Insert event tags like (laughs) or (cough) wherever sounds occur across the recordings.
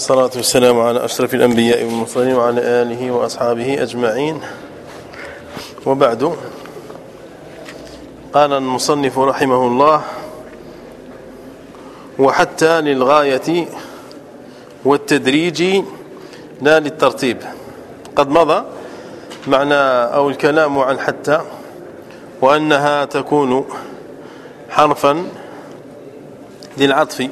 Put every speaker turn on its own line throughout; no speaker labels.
الصلاة والسلام على أشرف الأنبياء والمرسلين وعلى آله وأصحابه أجمعين. وبعد قال المصنف رحمه الله وحتى للغاية والتدريج لا للترتيب. قد مضى معنى أو الكلام عن حتى وأنها تكون حرفا للعطف.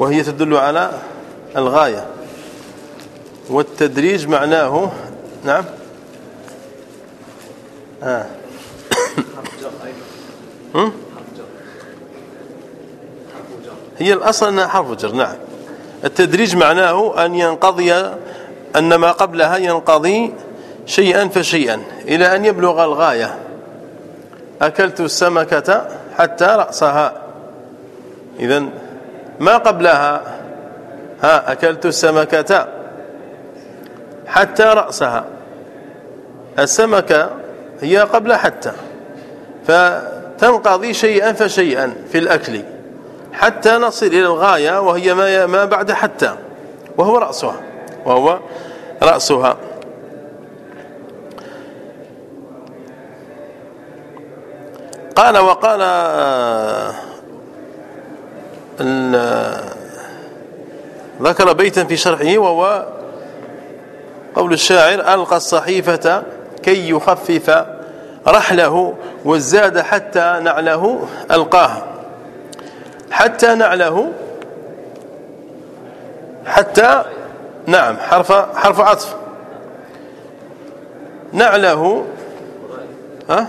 وهي تدل على الغاية. والتدريج معناه نعم. آه. (coughs) هي الأصل أنها حرف جر نعم. التدريج معناه أن ينقضي أن ما قبلها ينقضي شيئا فشيئا إلى أن يبلغ الغاية. أكلت السمكة حتى رأسها. إذا ما قبلها؟ ها أكلت السمكة حتى رأسها. السمكة هي قبل حتى فتنقضي شيئا فشيئا في الأكل حتى نصل إلى الغاية وهي ما ما بعد حتى وهو رأسها وهو رأسها. قال وقال ذكر بيتا في شرحه وهو قول الشاعر ألقى الصحيفة كي يخفف رحله وزاد حتى نعله ألقاه. حتى نعله حتى نعم حرف حرف عطف. نعله ها؟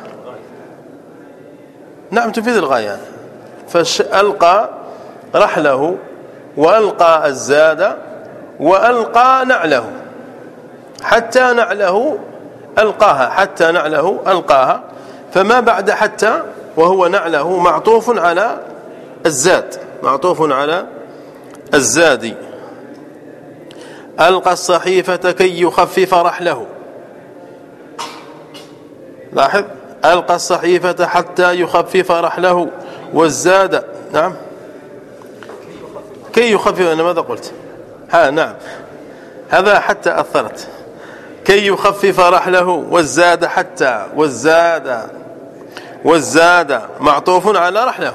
نعم تفيد الغاية. فألقى رحله وألقى الزاد وألقى نعله حتى نعله ألقاها حتى نعله ألقاها فما بعد حتى وهو نعله معطوف على الزاد معطوف على الزاد. ألقى الصحيفة كي يخفف رحله. لاحظ؟ ألقى الصحيفة حتى يخفف رحله والزاد نعم. كي يخفف أنا ماذا قلت؟ ها نعم. هذا حتى أثرت. كي يخفف رحله والزاد حتى والزاد والزاد معطوف على رحله.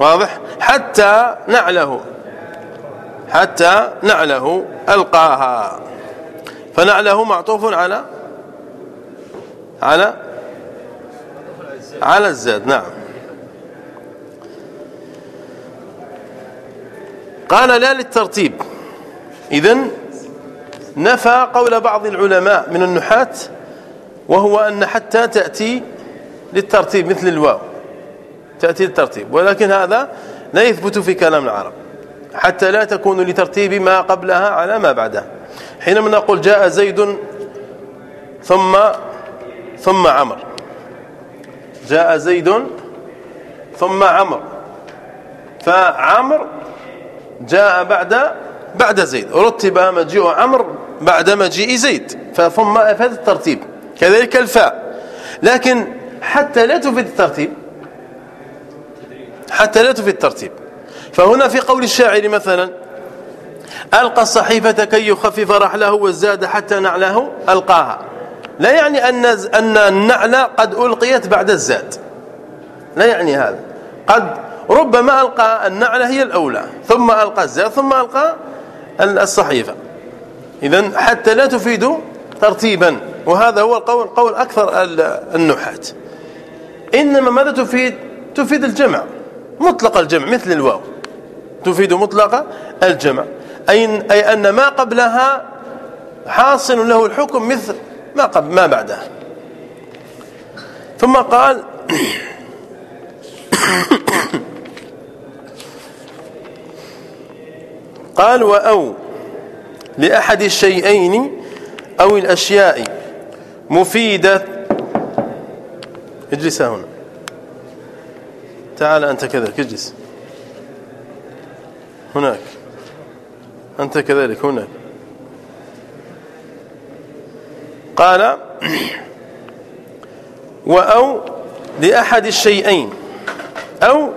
واضح؟ حتى نعله. حتى نعله ألقاها. فنعله معطوف على على على الزاد. نعم. قال لا للترتيب. إذن نفى قول بعض العلماء من النحاة وهو أن حتى تأتي للترتيب مثل الواو. تأتي للترتيب. ولكن هذا لا يثبت في كلام العرب. حتى لا تكون لترتيب ما قبلها على ما بعدها حينما نقول جاء زيد ثم ثم عمر. جاء زيد ثم عمر. فعمر جاء بعد بعد زيد. رتب مجيء عمر بعد مجيء زيد. فثم أفاد الترتيب. كذلك الفاء. لكن حتى لا تفيد الترتيب. حتى لا تفيد الترتيب. فهنا في قول الشاعر مثلا ألقى الصحيفة كي يخفف رحله والزاد حتى نعله ألقاها. لا يعني أن أن النعل قد ألقيت بعد الزاد. لا يعني هذا. قد ربما ألقى النعلة هي الأولى ثم ألقى الزاد ثم ألقى الصحيفة. إذا حتى لا تفيد ترتيبا وهذا هو القول قول أكثر النحاة. إنما ماذا تفيد؟ تفيد الجمع مطلق الجمع مثل الواو. تفيد مطلق الجمع. أي, أي أن ما قبلها حاصل له الحكم مثل ما قبل ما بعدها. ثم قال (coughs) (coughs) قال وأو لأحد الشيئين أو الأشياء مفيدة. اجلس هنا. تعال أنت كذلك اجلس. هناك. أنت كذلك هناك. قال (clears throat) وأو لأحد الشيئين أو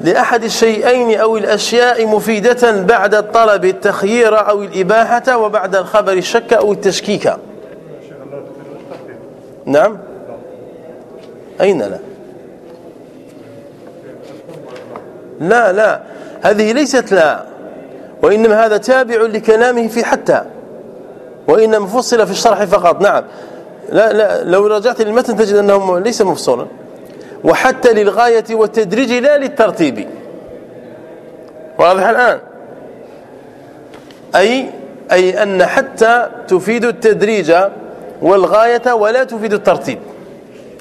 لأحد الشيئين أو الأشياء مفيدة بعد الطلب التخيير أو الإباحة وبعد الخبر الشك أو التشكيك. نعم. أين لا؟ لا لا. هذه ليست لا. وإنما هذا تابع لكلامه في حتى. وإنما فصل في الشرح فقط. نعم. لا لا. لو رجعت للمتن تجد أنه ليس مفصولا وحتى للغاية والتدريج لا للترتيب. واضح الآن؟ أي أي أن حتى تفيد التدريج والغاية ولا تفيد الترتيب.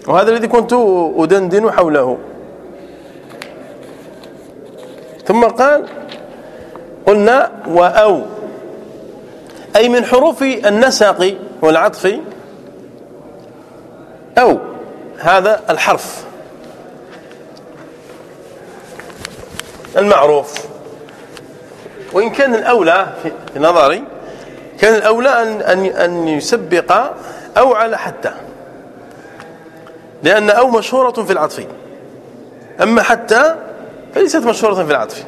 وهذا الذي كنت أدندن حوله. ثم قال قلنا وأو. أي من حروف النسق والعطف. أو. هذا الحرف. المعروف. وإن كان الأولى في نظري كان الأولى أن, أن, أن يسبق أو على حتى. لأن أو مشهورة في العطف. أما حتى فليست مشهورة في العطف.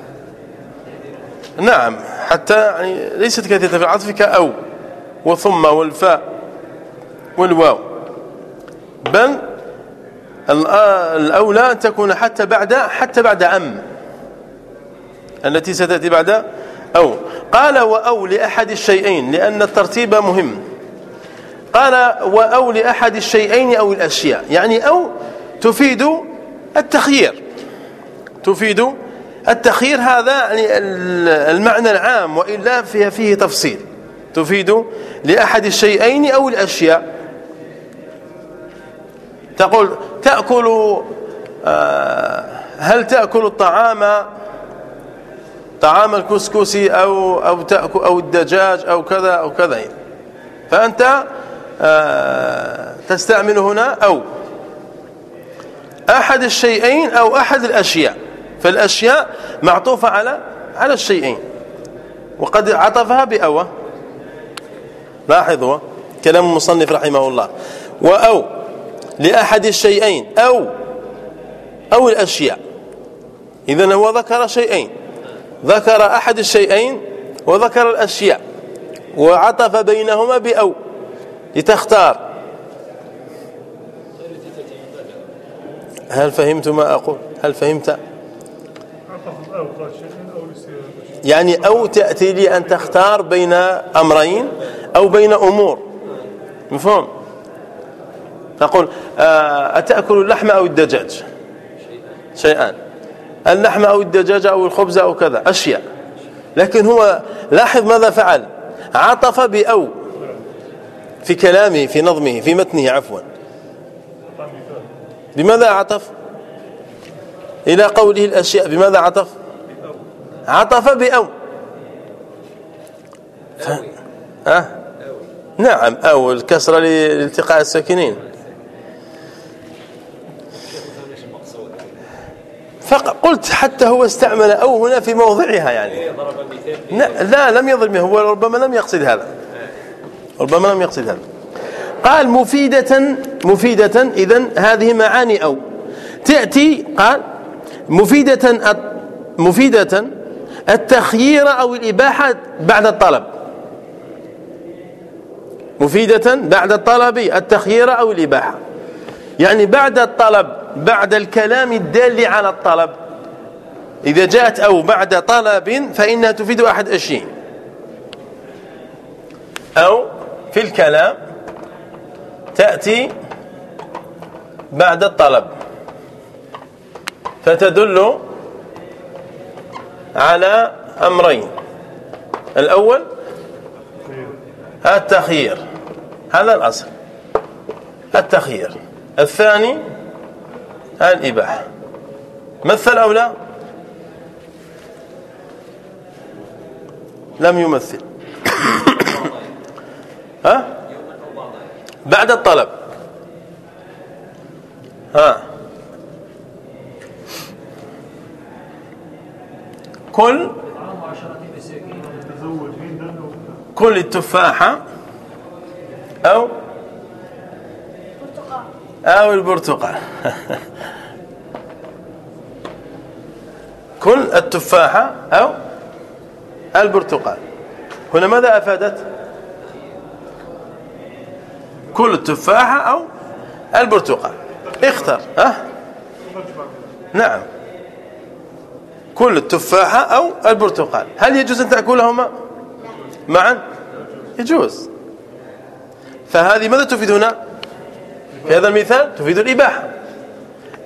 نعم حتى يعني ليست كثيرة في العطف كأو وثم والفاء والواو. بل الأولى أن تكون حتى بعد حتى بعد أم. التي ستأتي بعد أو. قال وأو لأحد الشيئين لأن الترتيب مهم. قال وأو لأحد الشيئين أو الأشياء. يعني أو تفيد التخيير. تفيد التخيير هذا يعني المعنى العام وإلا فيها فيه تفصيل. تفيد لأحد الشيئين أو الأشياء. تقول تأكل آه، هل تأكل الطعام طعام الكسكسي أو, أو, تأكل أو الدجاج أو كذا أو كذا. فأنت آه، تستعمل هنا أو أحد الشيئين أو أحد الأشياء. فالأشياء معطوفة على على الشيئين. وقد عطفها بأوى. لاحظوا كلام المصنف رحمه الله. وأو لأحد الشيئين أو أو الأشياء. إذن هو ذكر شيئين. ذكر أحد الشيئين وذكر الأشياء وعطف بينهما بأو لتختار. هل فهمت ما أقول؟ هل فهمت؟ يعني أو تأتي لي أن تختار بين أمرين أو بين أمور. مفهوم؟ تقول آه، أتأكل اللحم أو الدجاج؟ شيئان اللحم أو الدجاج أو الخبز أو كذا أشياء. لكن هو لاحظ ماذا فعل؟ عطف بأو في كلامه في نظمه في متنه عفوا. بماذا عطف؟ إلى قوله الأشياء بماذا عطف؟ عطف بأو. ف... أه؟ نعم أو الكسرة لالتقاء الساكنين. فقلت حتى هو استعمل أو هنا في موضعها يعني. لا لم يضرب هو ربما لم يقصد هذا. ربما لم يقصد هذا. قال مفيدة مفيدة إذا هذه معاني أو. تأتي قال مفيدة مفيدة التخيير أو الإباحة بعد الطلب. مفيدة بعد الطلب التخيير أو الإباحة. يعني بعد الطلب بعد الكلام الدال على الطلب. إذا جاءت أو بعد طلب فإنها تفيد أحد أشياء أو في الكلام تأتي بعد الطلب. فتدل على أمرين. الأول التخيير. هذا الأصل. التخيير. الثاني الإباحة. مثل أو لا؟ لم يمثل. (coughs) ها؟ بعد الطلب. ها. كل كل التفاحة أو أو البرتقال. (laughs) كل التفاحة أو البرتقال. هنا ماذا أفادت؟ كل التفاحة أو البرتقال. اختر. أه؟ نعم. كل التفاحة أو البرتقال. هل يجوز أن تأكلهما؟ معا؟ يجوز. فهذه ماذا تفيد هنا؟ في هذا المثال تفيد الإباحة.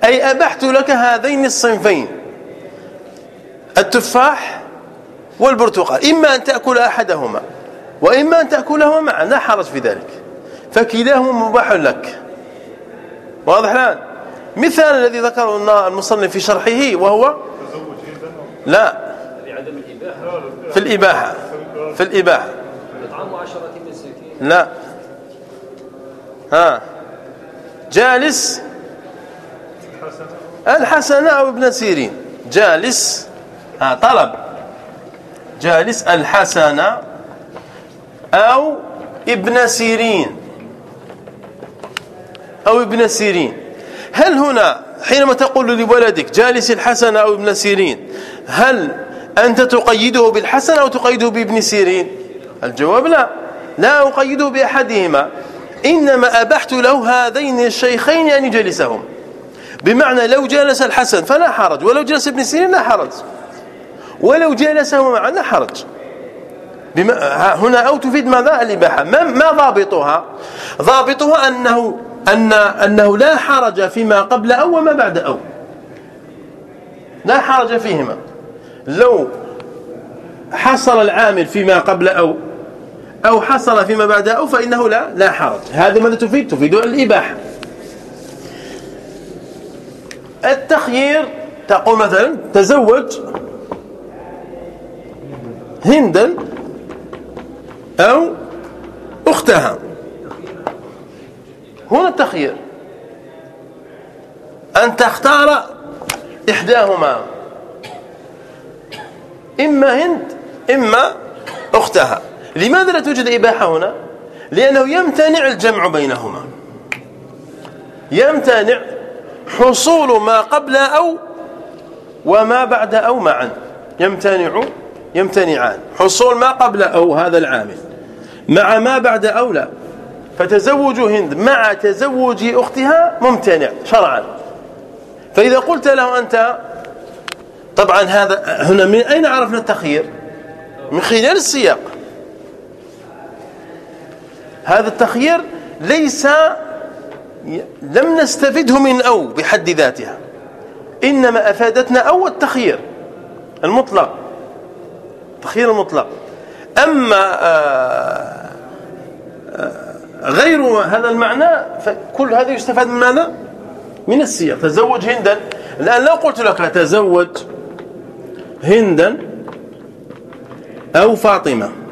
أي أبحت لك هذين الصنفين التفاح والبرتقال. إما أن تأكل أحدهما وإما أن تأكلهما معا. لا حرج في ذلك. فكلاهما مباح لك. واضح الآن؟ مثال الذي ذكره المصنف في شرحه وهو لا في الإباحة في الإباحة. لا. ها. جالس الحسن أو ابن سيرين. جالس. ها طلب. جالس الحسن أو ابن سيرين. أو ابن سيرين. هل هنا حينما تقول لولدك جالس الحسن أو ابن سيرين هل أنت تقيده بالحسن أو تقيده بابن سيرين؟ الجواب لا. لا أقيده بأحدهما. إنما أبحت له هذين الشيخين أن يجلسهم. بمعنى لو جلس الحسن فلا حرج ولو جلس ابن سيرين لا حرج. ولو جلسهما معا لا حرج. هنا أو تفيد ماذا؟ الإباحة. ما, ما ضابطها؟ ضابطها أنه أن أنه لا حرج فيما قبل أو وما بعد أو. لا حرج فيهما. لو حصل العامل فيما قبل أو أو حصل فيما بعد أو فإنه لا لا حرج. هذا ماذا تفيد؟ تفيد الإباحة. التخيير تقول مثلا تزوج هندا أو أختها. هنا التخيير. أن تختار إحداهما. إما هند إما أختها. لماذا لا توجد إباحة هنا؟ لأنه يمتنع الجمع بينهما. يمتنع حصول ما قبل أو وما بعد أو معا. يمتنع يمتنعان. حصول ما قبل أو هذا العامل. مع ما بعد أو لا. فتزوج هند مع تزوج أختها ممتنع شرعا. فإذا قلت له أنت طبعا هذا هنا من أين عرفنا التخيير؟ من خلال السياق. هذا التخيير ليس لم نستفده من أو بحد ذاتها. إنما أفادتنا أو التخيير المطلق التخيير المطلق أما آه، آه، غير هذا المعنى فكل هذا يستفاد من ماذا؟ من السياق. تزوج هندا. الآن لو قلت لك تزوج هندا أو فاطمة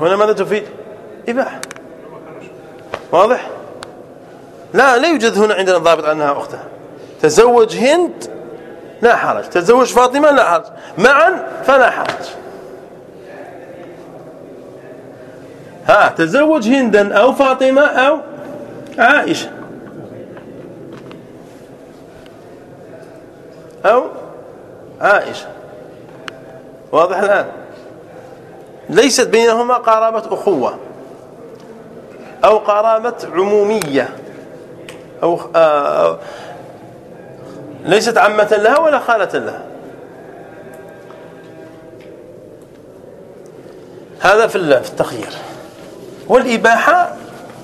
هنا ماذا تفيد؟ إباحة. واضح؟ لا لا يوجد هنا عندنا ضابط أنها أختها. تزوج هند لا حرج. تزوج فاطمة لا حرج. معا فلا حرج. ها تزوج هندا أو فاطمة أو عائشة. أو عائشة. واضح الآن؟ ليست بينهما قرابة أخوة أو قرابة عمومية أو آه ليست عمة لها ولا خالة لها. هذا في التخيير. والإباحة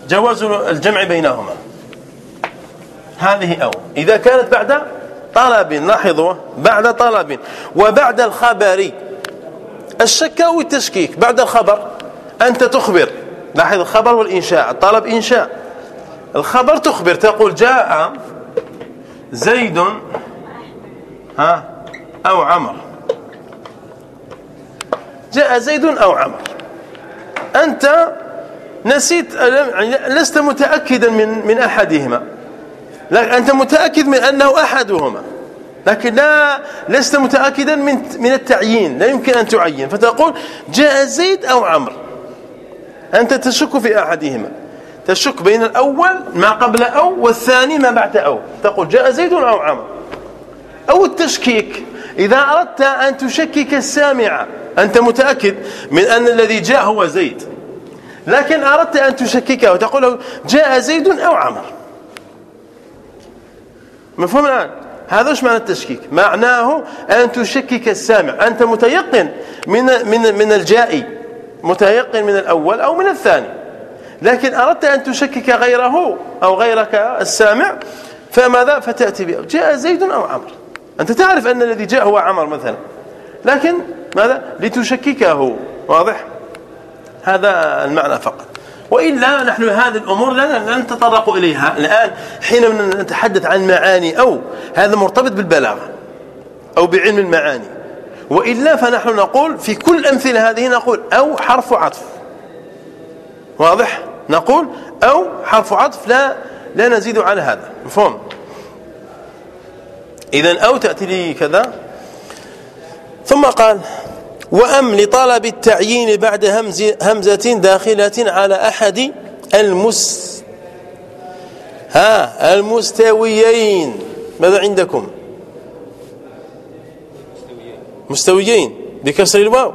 جواز الجمع بينهما. هذه أو. إذا كانت بعد طلب لاحظوا بعد طلب وبعد الخبر الشك أو التشكيك بعد الخبر أنت تخبر. لاحظ الخبر والإنشاء الطلب إنشاء. الخبر تخبر تقول جاء زيد ها أو عمر. جاء زيد أو عمر. أنت نسيت لست متأكدا من من أحدهما. أنت متأكد من أنه أحدهما. لكن لا لست متأكدا من من التعيين لا يمكن أن تعين. فتقول جاء زيد أو عمرو. أنت تشك في أحدهما. تشك بين الأول ما قبل أو والثاني ما بعد أو. تقول جاء زيد أو عمر أو التشكيك. إذا أردت أن تشكك السامع أنت متأكد من أن الذي جاء هو زيد. لكن أردت أن تشككه. وتقول له جاء زيد أو عمر مفهوم الآن؟ هذا إيش معنى التشكيك؟ معناه أن تشكك السامع. أنت متيقن من من من الجائي متيقن من الأول أو من الثاني. لكن أردت أن تشكك غيره أو غيرك السامع فماذا؟ فتأتي به جاء زيد أو عمر أنت تعرف أن الذي جاء هو عمر مثلا. لكن ماذا؟ لتشككه. واضح؟ هذا المعنى فقط. وإلا نحن هذه الأمور لا نتطرق إليها. الآن حين نتحدث عن معاني أو هذا مرتبط بالبلاغة أو بعلم المعاني. وإلا فنحن نقول في كل الأمثلة هذه نقول أو حرف عطف. واضح؟ نقول أو حرف عطف لا لا نزيد على هذا. مفهوم؟ إذا أو تأتي لي كذا. ثم قال وأم لطلب التعيين بعد همز همزة داخلة على أحد المس ها المستويين. ماذا عندكم؟ مستويين. بكسر الواو.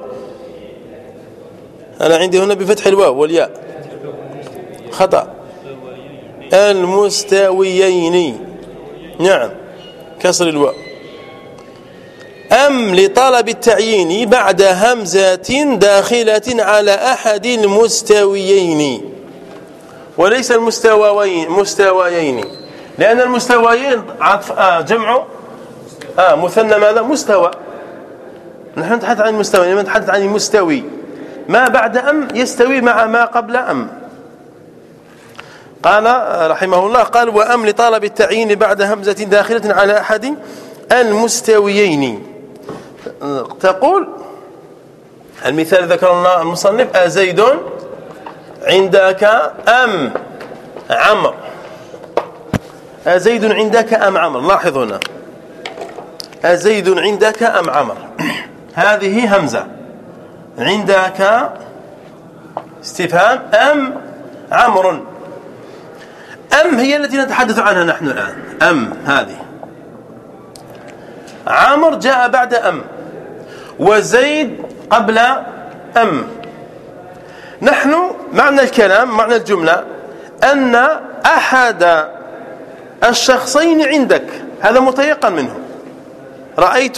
أنا عندي هنا بفتح الواو والياء. خطأ. المستويين. نعم. كسر الواو. أم لطلب التعيين بعد همزة داخلة على أحد المستويين؟ وليس المستويين مستويين لأن المستويين عطف آه جمع. آه مثنى ماذا؟ مستوى. نحن نتحدث عن المستوى نتحدث عن المستوي ما بعد أم يستوي مع ما قبل أم. قال رحمه الله قال وأم لطلب التعيين بعد همزة داخلة على أحد المستويين. تقول المثال ذكر المصنف أزيد عندك أم عمر أزيد عندك أم عمر لاحظ هنا. أزيد عندك أم عمر (clears throat) هذه همزة. عندك استفهام أم عمر أم هي التي نتحدث عنها نحن الآن. أم هذه. عمر جاء بعد أم. وزيد قبل أم. نحن معنى الكلام معنى الجملة أن أحد الشخصين عندك هذا متيقن منه. رأيت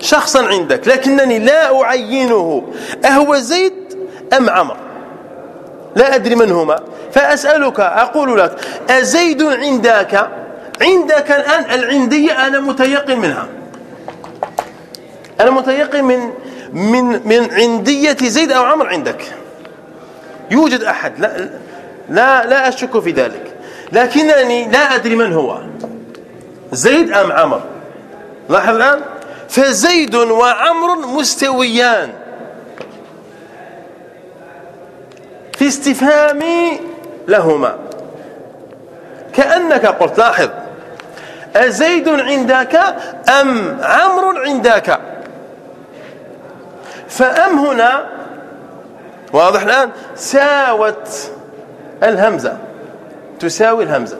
شخصا عندك لكنني لا أعينه أهو زيد أم عمر؟ لا أدري من هما. فأسألك أقول لك أزيد عندك؟ عندك الآن العندية أنا متيقن منها. أنا متيقن من من من عندية زيد أو عمر عندك. يوجد أحد. لا لا لا أشك في ذلك. لكنني لا أدري من هو. زيد أم عمر؟ لاحظ الآن. فزيد وعمر مستويان. في استفهامي لهما. كأنك قلت لاحظ. أزيد عندك أم عمرو عندك؟ فأم هنا؟ واضح الآن. ساوت الهمزة. تساوي الهمزة.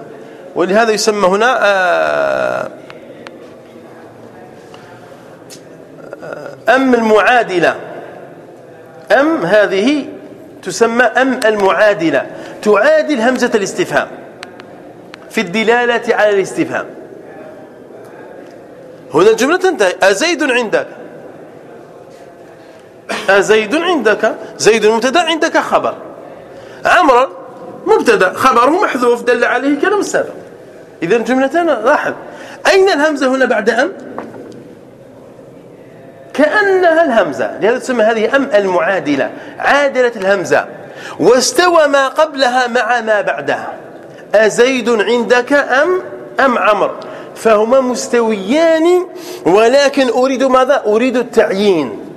ولهذا يسمى هنا آه، أم المعادلة. أم هذه تسمى أم المعادلة. تعادل همزة الاستفهام في الدلالة على الاستفهام. هنا الجملة تنتهي. أزيد عندك؟ زيد عندك زيد مبتدأ عندك خبر. عمرا مبتدأ خبره محذوف دل عليه كلام السابق. اذا جملتان لاحظ. أين الهمزة هنا بعد أم؟ كأنها الهمزة. لهذا تسمى هذه أم المعادلة عادلة الهمزة. واستوى ما قبلها مع ما بعدها. أزيد عندك أم؟ أم عمر فهما مستويان ولكن أريد ماذا؟ أريد التعيين.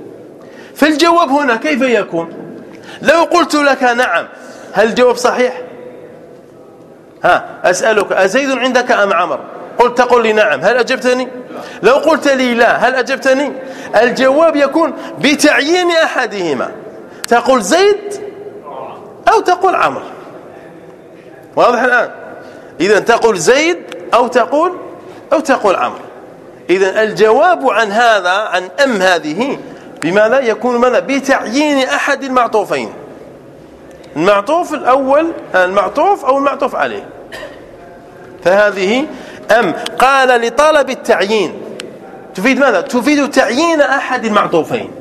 فالجواب هنا كيف يكون؟ لو قلت لك نعم هل الجواب صحيح؟ ها أسألك أزيد عندك أم عمر؟ قلت تقول لي نعم. هل أجبتني؟ لو قلت لي لا هل أجبتني؟ الجواب يكون بتعيين أحدهما. تقول زيد أو تقول عمر. واضح الآن؟ إذا تقول زيد أو تقول أو تقول عمرو إذا الجواب عن هذا عن أم هذه بماذا يكون ماذا بتعيين أحد المعطوفين. المعطوف الأول المعطوف أو المعطوف عليه. فهذه أم قال لطلب التعيين. تفيد ماذا؟ تفيد تعيين أحد المعطوفين.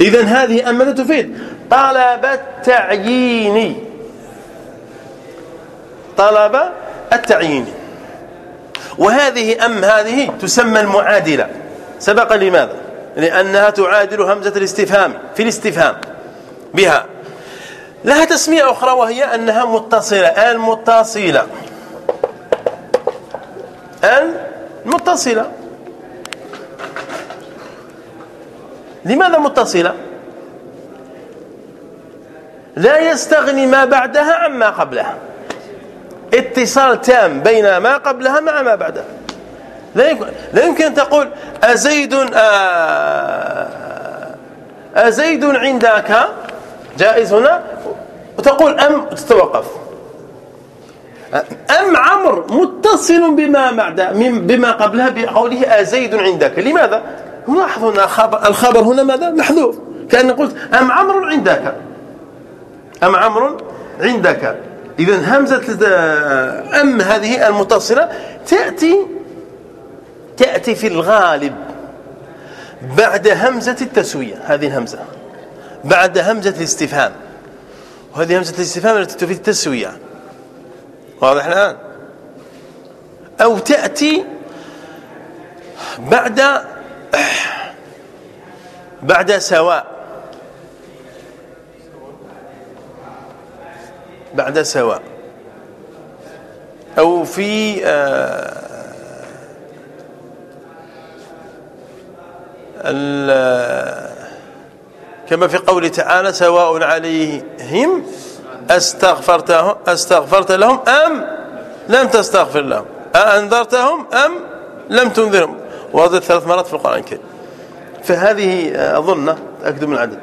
إذا هذه أم ماذا تفيد؟ طلب التعيين. طلب التعيين. وهذه أم هذه تسمى المعادلة. سبق لماذا؟ لأنها تعادل همزة الاستفهام في الاستفهام بها. لها تسمية أخرى وهي أنها متصلة. المتصلة. المتصلة. لماذا متصلة؟ لا يستغني ما بعدها عما قبلها. اتصال تام بين ما قبلها مع ما بعدها. لا يمكن, لا يمكن أن تقول أزيد آه، أزيد عندك؟ جائز هنا. وتقول أم تتوقف. أم عمر متصل بما بعد بما قبلها بقوله أزيد عندك. لماذا؟ نلاحظ هنا الخبر هنا ماذا؟ محذوف. كأن قلت أم عمر عندك. أم عمر عندك. إذا همزة أم هذه المتصلة تأتي تأتي في الغالب بعد همزة التسوية هذه الهمزة. بعد همزة الاستفهام. وهذه همزة الاستفهام التي تفيد التسوية. واضح الآن؟ أو تأتي بعد (clears throat) بعد سواء. بعد سواء. أو في آه، كما في قوله تعالى سواء عليهم استغفرتهم أستغفرت لهم أم لم تستغفر لهم. أنذرتهم أم لم تنذرهم. وردت ثلاث مرات في القرآن الكريم. فهذه أظن أكد من العدد.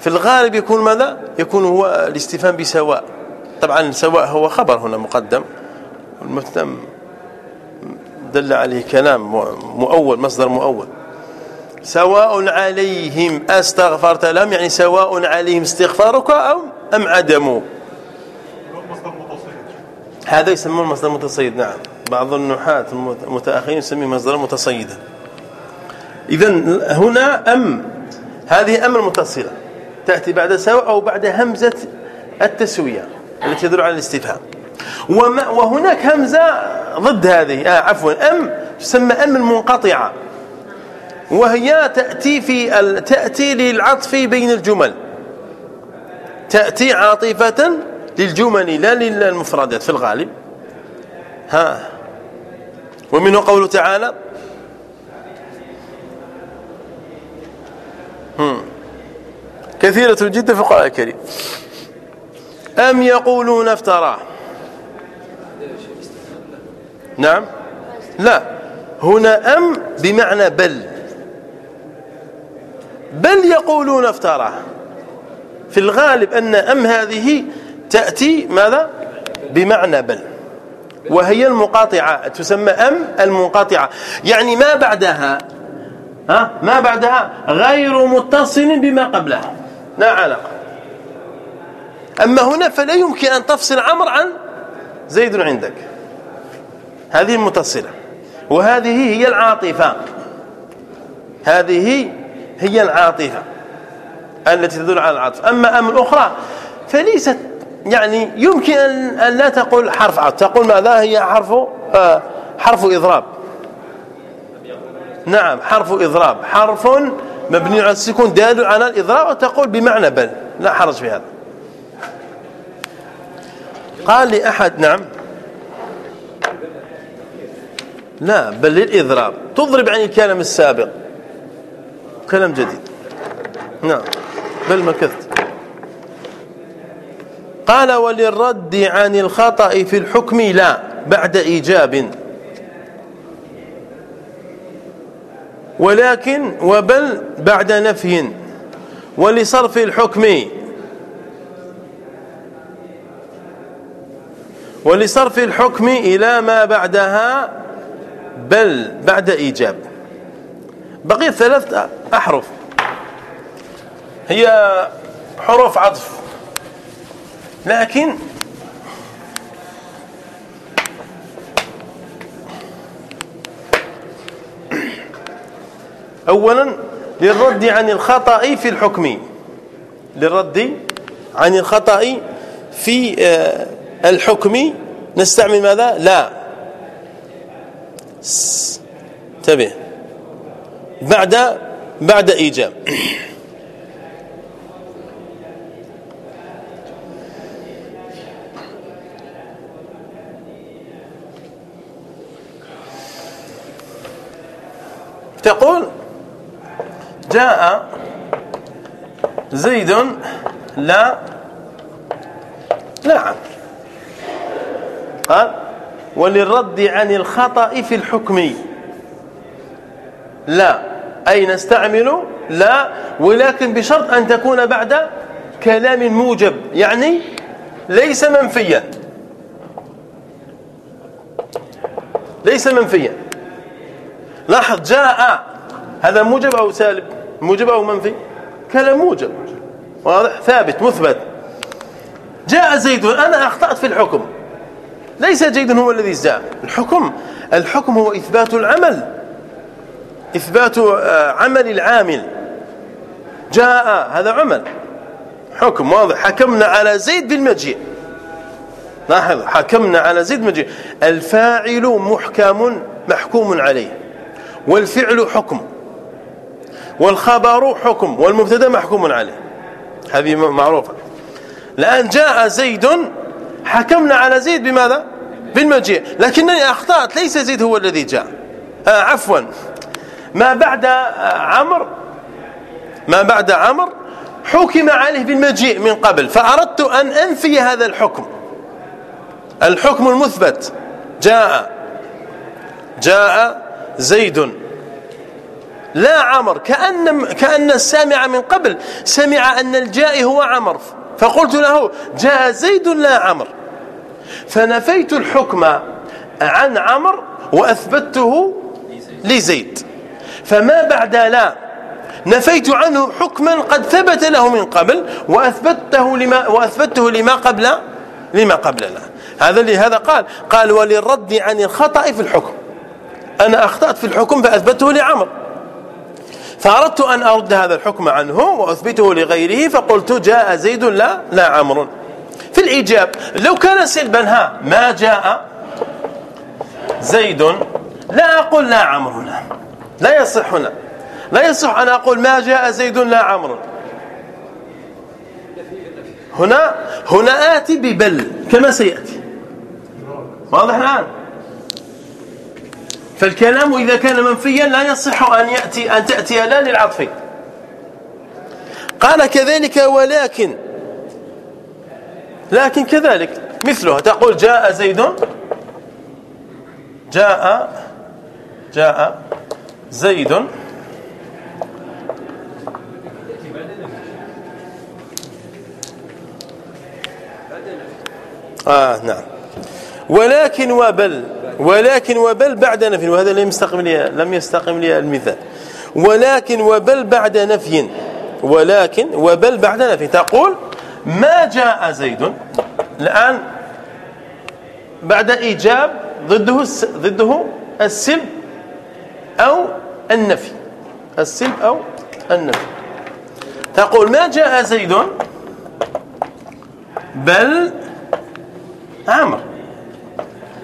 في الغالب يكون ماذا؟ يكون هو الاستفهام بسواء. طبعا سواء هو خبر هنا مقدم. المهتم دل عليه كلام مؤول مصدر مؤول. سواء عليهم أستغفرت لهم يعني سواء عليهم استغفارك أو أم عدموا هذا يسمون مصدر متصيد نعم. بعض النحاة المتأخرين يسميه مصدر متصيدا إذا هنا أم. هذه أم المتصلة. تأتي بعد سواء أو بعد همزة التسوية التي تدل على الاستفهام. وهناك همزة ضد هذه. آه عفوا أم تسمى أم المنقطعة. وهي تأتي في تأتي للعطف بين الجمل. تأتي عاطفة للجمل لا للمفردات في الغالب. ها. ومنه قوله تعالى كثيرة جدا في القرآن الكريم. أم يقولون افتراه نعم. لا. هنا أم بمعنى بل. بل يقولون افتراه. في الغالب أن أم هذه تأتي ماذا؟ بمعنى بل. وهي المقاطعة. تسمى أم المنقطعة يعني ما بعدها؟ ها؟ ما بعدها؟ غير متصل بما قبلها. لا علاقة. أما هنا فلا يمكن أن تفصل عمر عن زيد عندك. هذه المتصلة وهذه هي العاطفة. هذه هي العاطفة التي تدل على العطف أما أم الأخرى فليست يعني يمكن أن لا تقول حرف عطف تقول ماذا؟ هي حرف آه حرف إضراب. نعم حرف إضراب. حرف مبني على السكون دال على الإضراب وتقول بمعنى بل. لا حرج في هذا. قال لأحد نعم. لا بل للإضراب. تضرب عن الكلام السابق. كلام جديد. نعم. بل مكثت. قال وللرد عن الخطأ في الحكم لا بعد إيجاب. ولكن وبل بعد نفي. ولصرف الحكم. ولصرف الحكم إلى ما بعدها بل بعد إيجاب. بقيت ثلاث أحرف. هي حروف عطف. لكن أولا للرد عن الخطأ في الحكم. للرد عن الخطأ في آه، الحكم. نستعمل ماذا؟ لا. انتبه. بعد بعد إيجاب. تقول جاء زيد لا لا. قال وللرد عن الخطأ في الحكم. لا. أي نستعمل؟ لا. ولكن بشرط أن تكون بعد كلام موجب. يعني ليس منفيا. ليس منفيا. لاحظ جاء. هذا موجب أو سالب؟ موجب أو منفي؟ كلام موجب. واضح؟ ثابت مثبت. جاء زيد. أنا أخطأت في الحكم. ليس زيد هو الذي جاء. الحكم الحكم هو إثبات العمل. إثبات آه، عمل العامل. جاء هذا عمل حكم واضح. حكمنا على زيد بالمجيء لاحظ حكمنا على زيد بالمجيء الفاعل محكم محكوم عليه والفعل حكم والخبر حكم والمبتدا محكوم عليه. هذه معروفة. الآن جاء زيد حكمنا على زيد بماذا؟ بالمجيء لكنني أخطأت ليس زيد هو الذي جاء. آه عفوا. ما بعد عمر ما بعد عمر حكم عليه بالمجيء من قبل فأردت أن أنفي هذا الحكم. الحكم المثبت جاء جاء زيد. لا عمر كأن, كأن السامع من قبل سمع أن الجاء هو عمر. فقلت له جاء زيد لا عمر. فنفيت الحكم عن عمر وأثبته لزيد. فما بعد لا. نفيت عنه حكما قد ثبت له من قبل وأثبته لما, وأثبته لما قبل لما قبل لا. هذا لهذا قال. قال وللرد عن الخطأ في الحكم. أنا أخطأت في الحكم فأثبته لعمر. فأردت أن أرد هذا الحكم عنه وأثبته لغيره فقلت جاء زيد لا لا عمر. في الإيجاب لو كان سلبا ها ما جاء زيد لا أقول لا عمر هنا لا يصح هنا. لا يصح أن أقول ما جاء زيد لا عمر هنا هنا آتي ببل كما سيأتي. واضح الآن؟ فالكلام إذا كان منفيا لا يصح أن يأتي أن تأتي لا للعطف. قال كذلك ولكن لكن كذلك مثلها. تقول جاء زيد جاء جاء زيد. آه نعم. ولكن وبل ولكن وبل بعد نفي. وهذا لم يستقم لي لم يستقم لي المثال. ولكن وبل بعد نفي. ولكن وبل بعد نفي. تقول ما جاء زيد الآن بعد إيجاب ضده ضده السلب أو النفي. السلب أو النفي. تقول ما جاء زيد؟ بل عمر.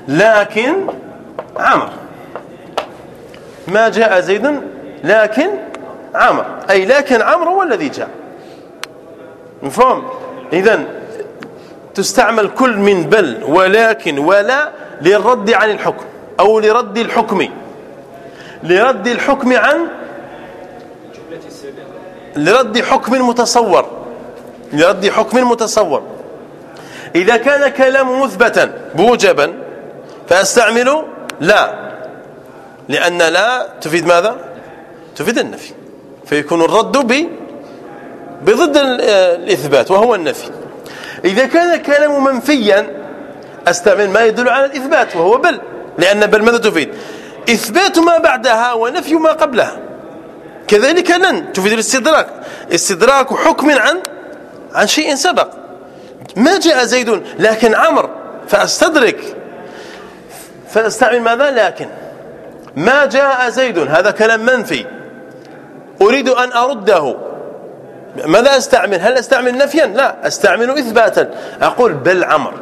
لكن عمر. ما جاء زيد؟ لكن عمر. أي لكن عمر هو الذي جاء. مفهوم؟ إذن تستعمل كل من بل ولكن ولا للرد عن الحكم أو لرد الحكم. لرد الحكم عن لرد حكم متصور. لرد حكم متصور. إذا كان كلام مثبتا موجبا فأستعمل لا. لأن لا تفيد ماذا؟ تفيد النفي. فيكون الرد ب بضد الإثبات وهو النفي. إذا كان الكلام منفيا أستعمل ما يدل على الإثبات وهو بل. لأن بل ماذا تفيد؟ إثبات ما بعدها ونفي ما قبلها. كذلك لن تفيد الاستدراك. استدراك حكم عن عن شيء سبق. ما جاء زيد لكن عمر فأستدرك. فأستعمل ماذا؟ لكن. ما جاء زيد هذا كلام منفي. أريد أن أرده. ماذا أستعمل؟ هل أستعمل نفيا؟ لا أستعمل إثباتا. أقول بل عمر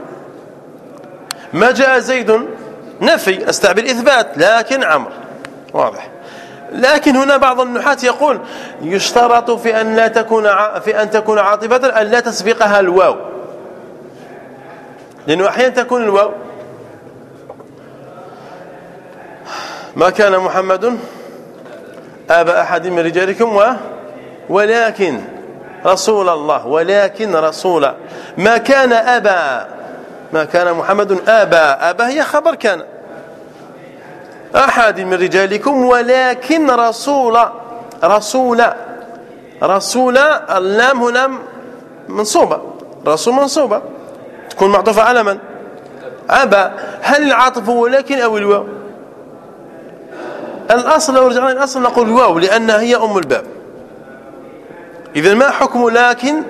ما جاء زيد نفي أستعمل إثبات لكن عمر واضح. لكن هنا بعض النحاة يقول يشترط في أن لا تكون في أن تكون عاطفة أن لا تسبقها الواو. لأنه أحيانا تكون الواو. ما كان محمد أبا أحد من رجالكم و ولكن رسول الله ولكن رسول. ما كان أبا ما كان محمد أبا أبا هي خبر كان. أحد من رجالكم ولكن رسول رسول رسول اللام هنا منصوبة رسول منصوبة. تكون معطوفة على من أبا هل العاطف ولكن أو الواو؟ الأصل لو رجعنا الأصل نقول الواو لأنها هي أم الباب. إذا ما حكم لكن؟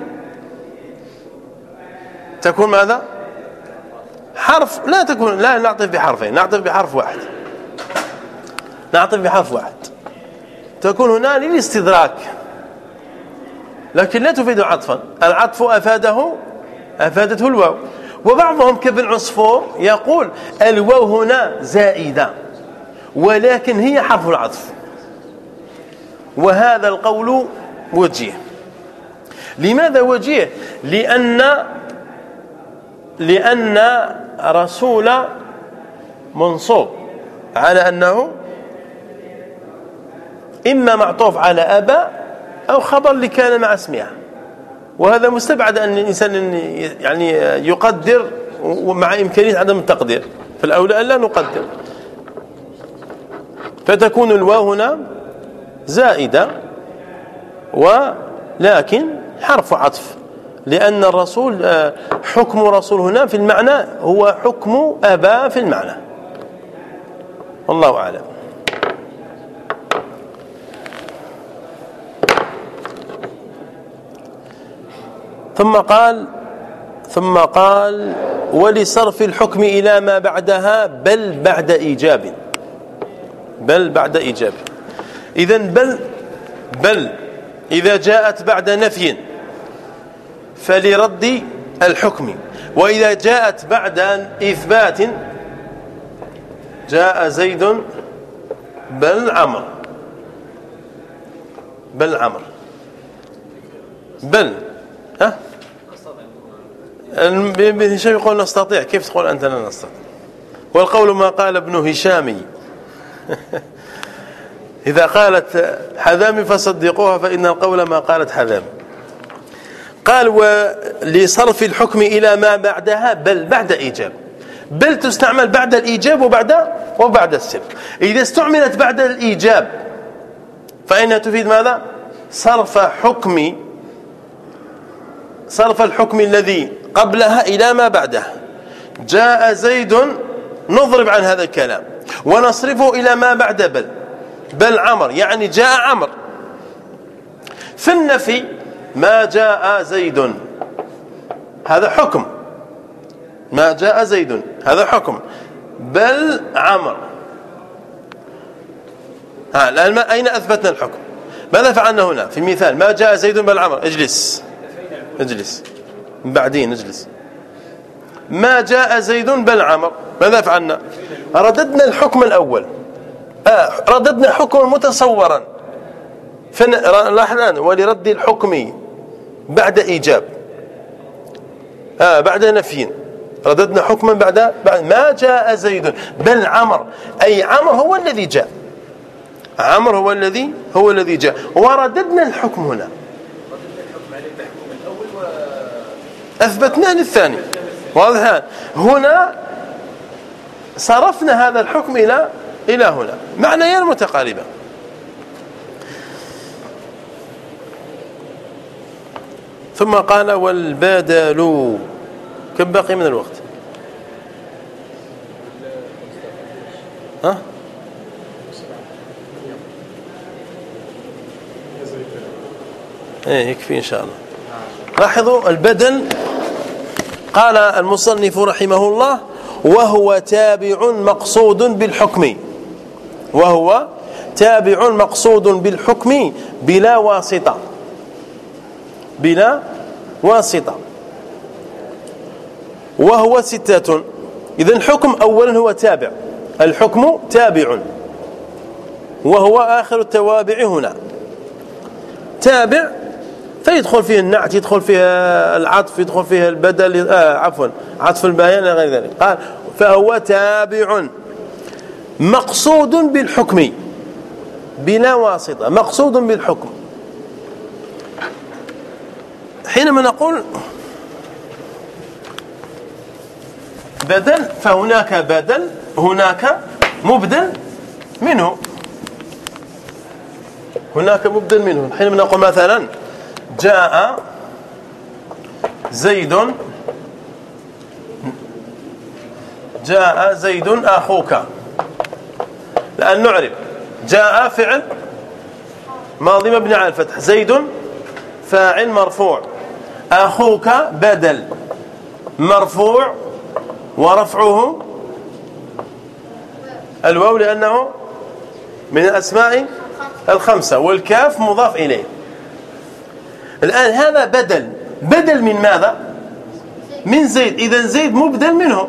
تكون ماذا؟ حرف لا تكون لا نعطف بحرفين نعطف بحرف واحد. نعطف بحرف واحد. تكون هنا للاستدراك. لكن لا تفيد عطفا. العطف أفاده أفادته الواو. وبعضهم كابن عصفور يقول الواو هنا زائدة ولكن هي حرف العطف. وهذا القول وجيه. لماذا وجيه؟ لأن لأن رسول منصوب على أنه إما معطوف على أبا أو خبر لكان مع اسمها. وهذا مستبعد أن الإنسان يعني يقدر ومع إمكانية عدم التقدير. فالأولى أن لا نقدر. فتكون الواو هنا زائدة ولكن حرف عطف. لأن الرسول آه، حكم رسول هنا في المعنى هو حكم أبا في المعنى. والله أعلم. ثم قال ثم قال ولصرف الحكم إلى ما بعدها بل بعد إيجاب. بل بعد إيجاب. إذا بل بل إذا جاءت بعد نفي فلرد الحكم. وإذا جاءت بعد إثبات جاء زيد بل عمر بل عمر بل ها؟ ابن هشام يقول نستطيع. كيف تقول أنت لا نستطيع؟ والقول ما قال ابن هشامي (laughs) إذا قالت حذامي فصدقوها فإن القول ما قالت حذامي. قال ولصرف الحكم إلى ما بعدها بل بعد إيجاب. بل تستعمل بعد الإيجاب وبعد وبعد السبق إذا استعملت بعد الإيجاب فإنها تفيد ماذا؟ صرف حكم صرف الحكم الذي قبلها إلى ما بعده. جاء زيد نضرب عن هذا الكلام. ونصرفه إلى ما بعد بل. بل عمر يعني جاء عمر. في النفي ما جاء زيد. هذا حكم. ما جاء زيد هذا حكم. بل عمر. ها الآن أين أثبتنا الحكم؟ ماذا فعلنا هنا؟ في مثال ما جاء زيد بل عمر. اجلس. اجلس بعدين اجلس ما جاء زيد بل عمر. ماذا فعلنا؟ رددنا الحكم الأول. آه رددنا حكما متصورا. الآن. ولرد الحكم بعد إيجاب. آه بعد نفي. رددنا حكما بعد, بعد ما جاء زيد بل عمر. أي عمر هو الذي جاء. عمر هو الذي هو الذي جاء. ورددنا الحكم هنا. أثبتناه للثاني. واضح؟ هنا صرفنا هذا الحكم إلى إلى هنا. معنيان متقاربة. ثم قال والبدل كم باقي من الوقت؟ ها؟ إيه يكفي إن شاء الله. لاحظوا البدل قال المصنف رحمه الله وهو تابع مقصود بالحكم. وهو تابع مقصود بالحكم بلا واسطة. بلا واسطة. وهو ستة. إذا الحكم أولا هو تابع. الحكم تابع. وهو آخر التوابع هنا. تابع فيدخل فيه النعت يدخل فيها العطف يدخل فيها البدل آه عفوا عطف البيان غير ذلك. قال فهو تابع. مقصود بالحكم. بلا واسطة. مقصود بالحكم. حينما نقول بدل فهناك بدل هناك مبدل منه. هناك مبدل منه. حينما نقول مثلا جاء زيد جاء زيد أخوك. لأن نعرف جاء فعل ماضي مبني على الفتح. زيد فاعل مرفوع. أخوك بدل. مرفوع ورفعه الواو لأنه من الأسماء الخمسة والكاف مضاف إليه. الآن هذا بدل. بدل من ماذا؟ من زيد. إذا زيد مبدل منه.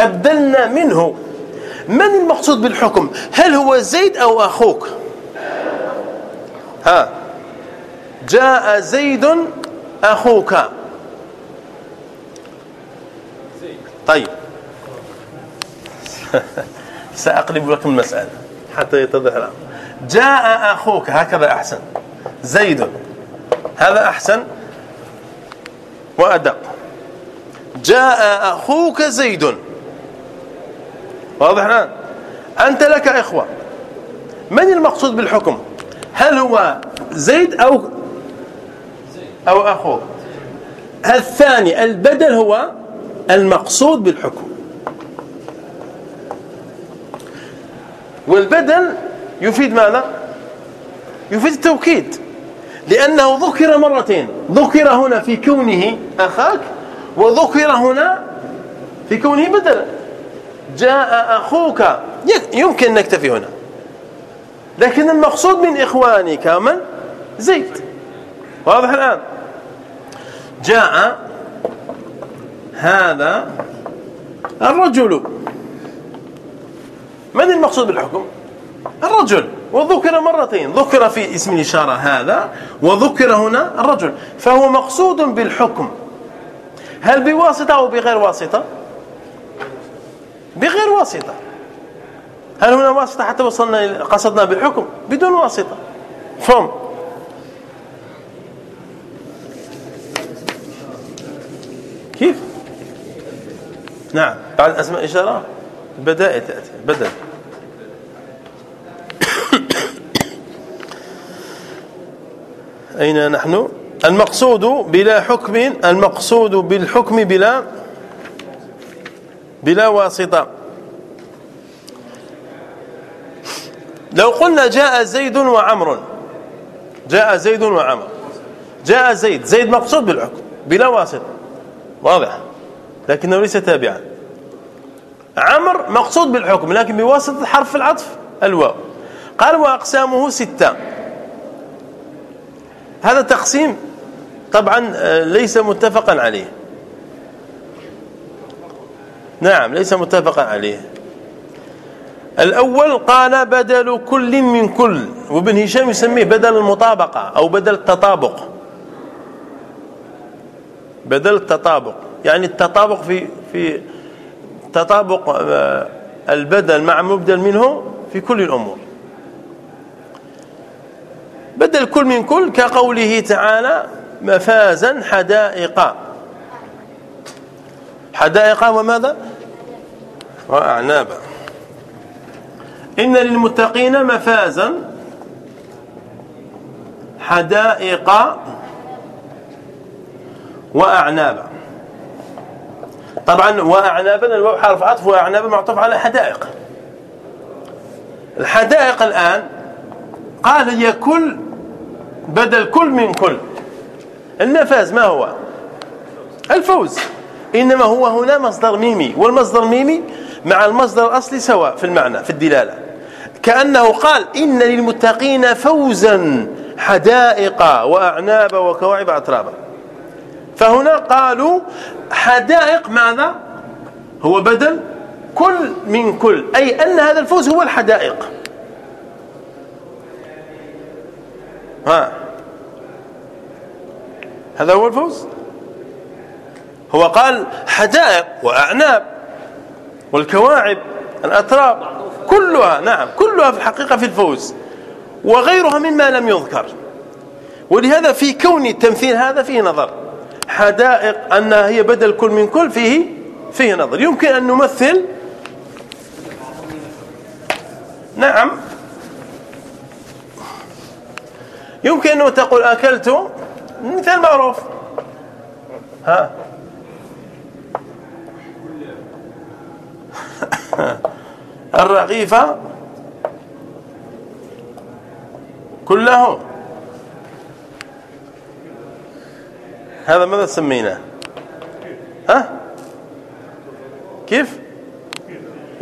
أبدلنا منه. من المقصود بالحكم؟ هل هو زيد أو أخوك؟ ها. جاء زيد أخوك. طيب. (laughs) سأقلب لكم المسألة. حتى يتضح الأمر. جاء أخوك. هكذا أحسن. زيد. هذا أحسن وأدق. جاء أخوك زيد. واضح الآن؟ أنت لك إخوة. من المقصود بالحكم؟ هل هو زيد أو أو أخوه؟ الثاني البدل هو المقصود بالحكم. والبدل يفيد ماذا؟ يفيد التوكيد. لأنه ذكر مرتين. ذكر هنا في كونه أخاك وذكر هنا في كونه بدلا جاء أخوك. يمكن نكتفي هنا. لكن المقصود من إخوانك من زيد. واضح الآن. جاء هذا الرجل. من المقصود بالحكم؟ الرجل. وذكر مرتين. ذكر في اسم الإشارة هذا وذكر هنا الرجل. فهو مقصود بالحكم. هل بواسطة أو بغير واسطة؟ بغير واسطة. هل هنا واسطة حتى وصلنا قصدنا بالحكم؟ بدون واسطة. فهم. كيف؟ نعم. بعد أسماء اشاره بدائل تأتي. بدل أين نحن؟ المقصود بلا حكم المقصود بالحكم بلا بلا واسطة. لو قلنا جاء زيد وعمر جاء زيد وعمر جاء زيد زيد مقصود بالحكم بلا واسطة. واضح؟ لكنه ليس تابعا. عمر مقصود بالحكم لكن بواسطة حرف العطف الواو. قال وأقسامه ستة. هذا التقسيم طبعا آه، ليس متفقا عليه. نعم ليس متفقا عليه. الأول قال بدل كل من كل وابن هشام يسميه بدل المطابقة أو بدل التطابق. بدل التطابق. يعني التطابق في في تطابق آه، البدل مع مبدل منه في كل الأمور. بدل كل من كل كقوله تعالى مفازا حدائق. حدائق وماذا؟ وأعنابا. إن للمتقين مفازا حدائق وأعنابا. طبعا وأعنابا الواو حرف عطف وأعنابا معطوف على حدائق. الحدائق الآن قال هي كل بدل كل من كل. النفاذ ما هو؟ الفوز. إنما هو هنا مصدر ميمي والمصدر ميمي مع المصدر الأصلي سواء في المعنى في الدلالة. كأنه قال إن للمتقين فوزا حدائق وأعناب وكواعب أترابا. فهنا قالوا حدائق ماذا؟ هو بدل كل من كل. أي أن هذا الفوز هو الحدائق. ها. هذا هو الفوز. هو قال حدائق وأعناب والكواعب الأتراب كلها نعم كلها في الحقيقة في الفوز وغيرها مما لم يذكر. ولهذا في كون التمثيل هذا فيه نظر. حدائق أنها هي بدل كل من كل فيه فيه نظر. يمكن أن نمثل نعم. يمكن أن تقول أكلت مثال معروف. ها؟ (laughs) الرغيفة كله. هذا ماذا سميناه ها؟ كيف؟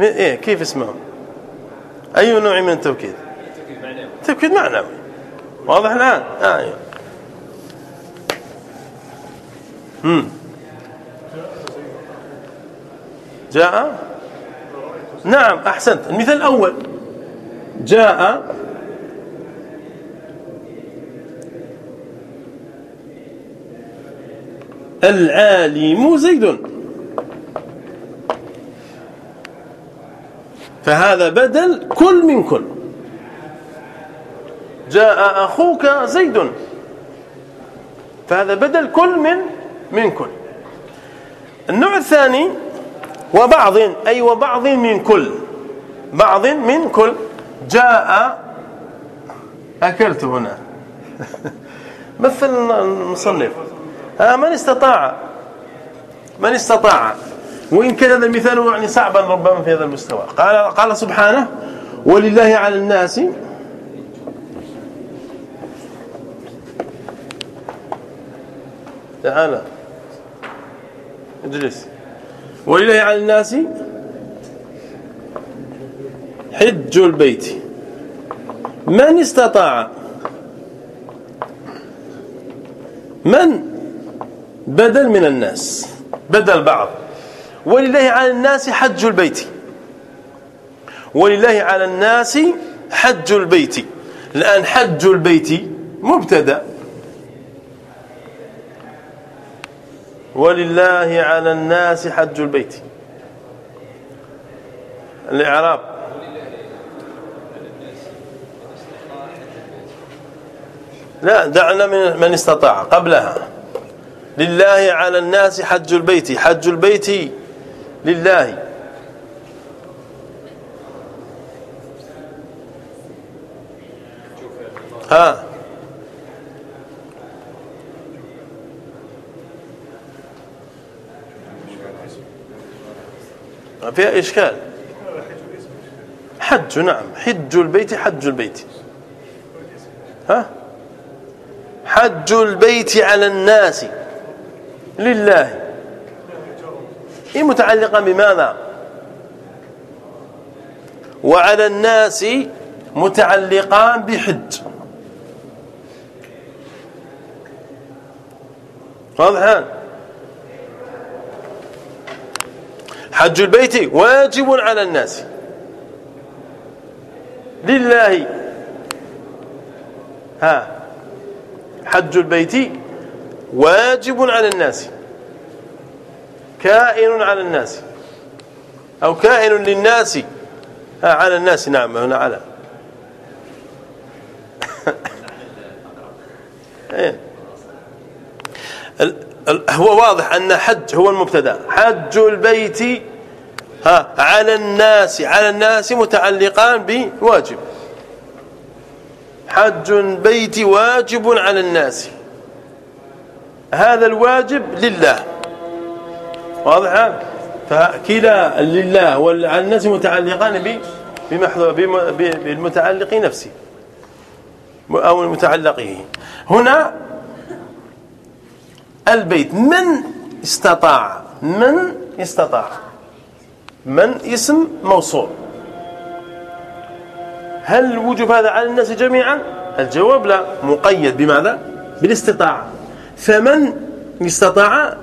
إيه كيف اسمه أي نوع من التوكيد؟ توكيد معنوي. واضح الآن؟ آه امم جاء؟ نعم أحسنت. المثال الأول. جاء العالم زيد. فهذا بدل كل من كل. جاء أخوك زيد. فهذا بدل كل من من كل. النوع الثاني وبعض أي وبعض من كل. بعض من كل. جاء أكلت هنا. (laughs) مثل المصنف. من استطاع. من استطاع. وإن كان هذا المثال يعني صعبا ربما في هذا المستوى. قال قال سبحانه ولله على الناس تعالى اجلس. ولله على الناس حج البيت. من استطاع؟ من بدل من الناس؟ بدل بعض. ولله على الناس حج البيت. ولله على الناس حج البيت. الآن حج البيت مبتدأ. ولله على الناس حج البيت. الإعراب. لا دعنا من من استطاع قبلها. لله على الناس حج البيت. حج البيت لله. ها؟ فيها إشكال. حج نعم. حج البيت حج البيت. ها؟ حج البيت على الناس. لله. إيه متعلقة بماذا؟ وعلى الناس متعلقان بحج. واضح حج البيت واجب على الناس. لله. ها. حج البيت واجب على الناس. كائن على الناس. أو كائن للناس. ها على الناس. نعم هنا على. (laughs) إيه. هو واضح أن حج هو المبتدأ. حج البيت ها على الناس على الناس متعلقان بواجب. حج البيت واجب على الناس. هذا الواجب لله. واضح؟ فكلا لله وعلى الناس متعلقان بالمتعلق نفسه. أو المتعلقه. هنا البيت من استطاع؟ من استطاع. من اسم موصول. هل وجب هذا على الناس جميعا؟ الجواب لا مقيد. بماذا؟ بالاستطاعة. فمن استطاع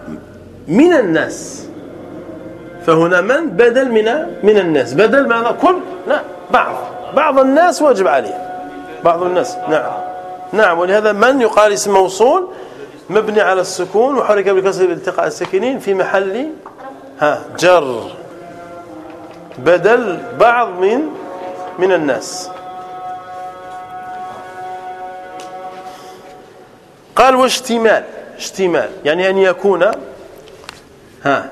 من الناس فهنا من بدل من من الناس. بدل ماذا؟ كل؟ لا بعض. بعض الناس واجب عليه. بعض الناس نعم. نعم ولهذا من يقال اسم موصول مبني على السكون وحرك بالكسر بالتقاء الساكنين في محل ها جر. بدل بعض من من الناس. قال واشتمال اشتمال يعني أن يكون ها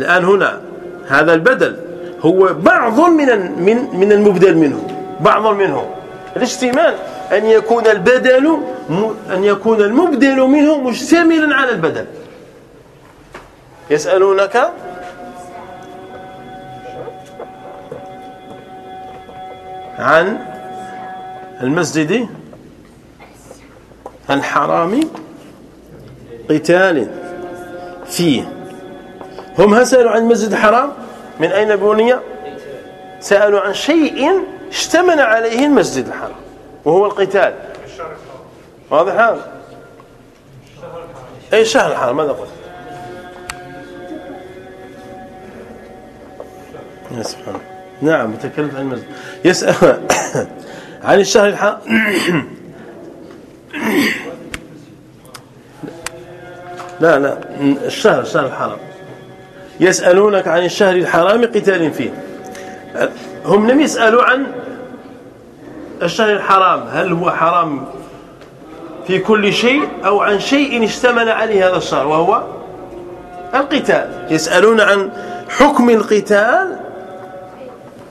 الآن هنا هذا البدل. هو بعض من من من المبدل منه. بعض منه. الاشتمال أن يكون البدل أن يكون المبدل منه مشتملا على البدل. يسألونك عن المسجد الحرام قتال فيه. هم سألوا عن المسجد الحرام؟ من أين بني؟ سألوا عن شيء اشتمل عليه المسجد الحرام وهو القتال. واضح؟ هذا أي شهر الحرام؟ ماذا قلت؟ نعم تكلمت عن المسجد. يسأل (coughs) عن الشهر الحرام (coughs) لا لا الشهر الشهر الحرام. يسألونك عن الشهر الحرام قتال فيه. هم لم يسألوا عن الشهر الحرام هل هو حرام في كل شيء أو عن شيء اشتمل عليه هذا الشهر وهو القتال. يسألون عن حكم القتال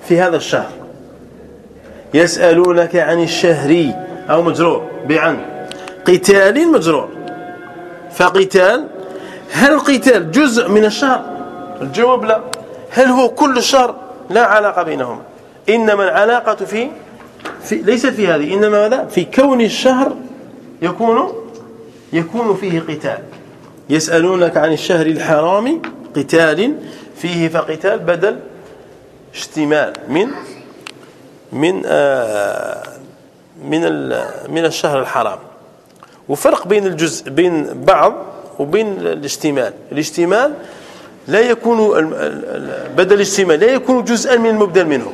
في هذا الشهر. يسألونك عن الشهر أو مجرور بعن قتال مجرور فقتال؟ هل قتال جزء من الشهر؟ الجواب لا. هل هو كل الشهر لا علاقة بينهما. إنما العلاقة في, في ليست في هذه. إنما ماذا؟ في كون الشهر يكون يكون فيه قتال. يسألونك عن الشهر الحرام قتال فيه فقتال بدل اشتمال من من آه من من الشهر الحرام. وفرق بين الجزء بين بعض وبين الاشتمال الاشتمال لا يكون بدل الاشتمال لا يكون جزءا من المبدل منه.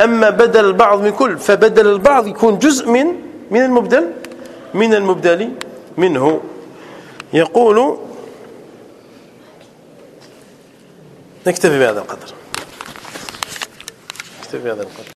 أما بدل البعض من كل فبدل البعض يكون جزء من من المبدل من المبدل منه. يقول نكتفي بهذا القدر. نكتفي بهذا القدر.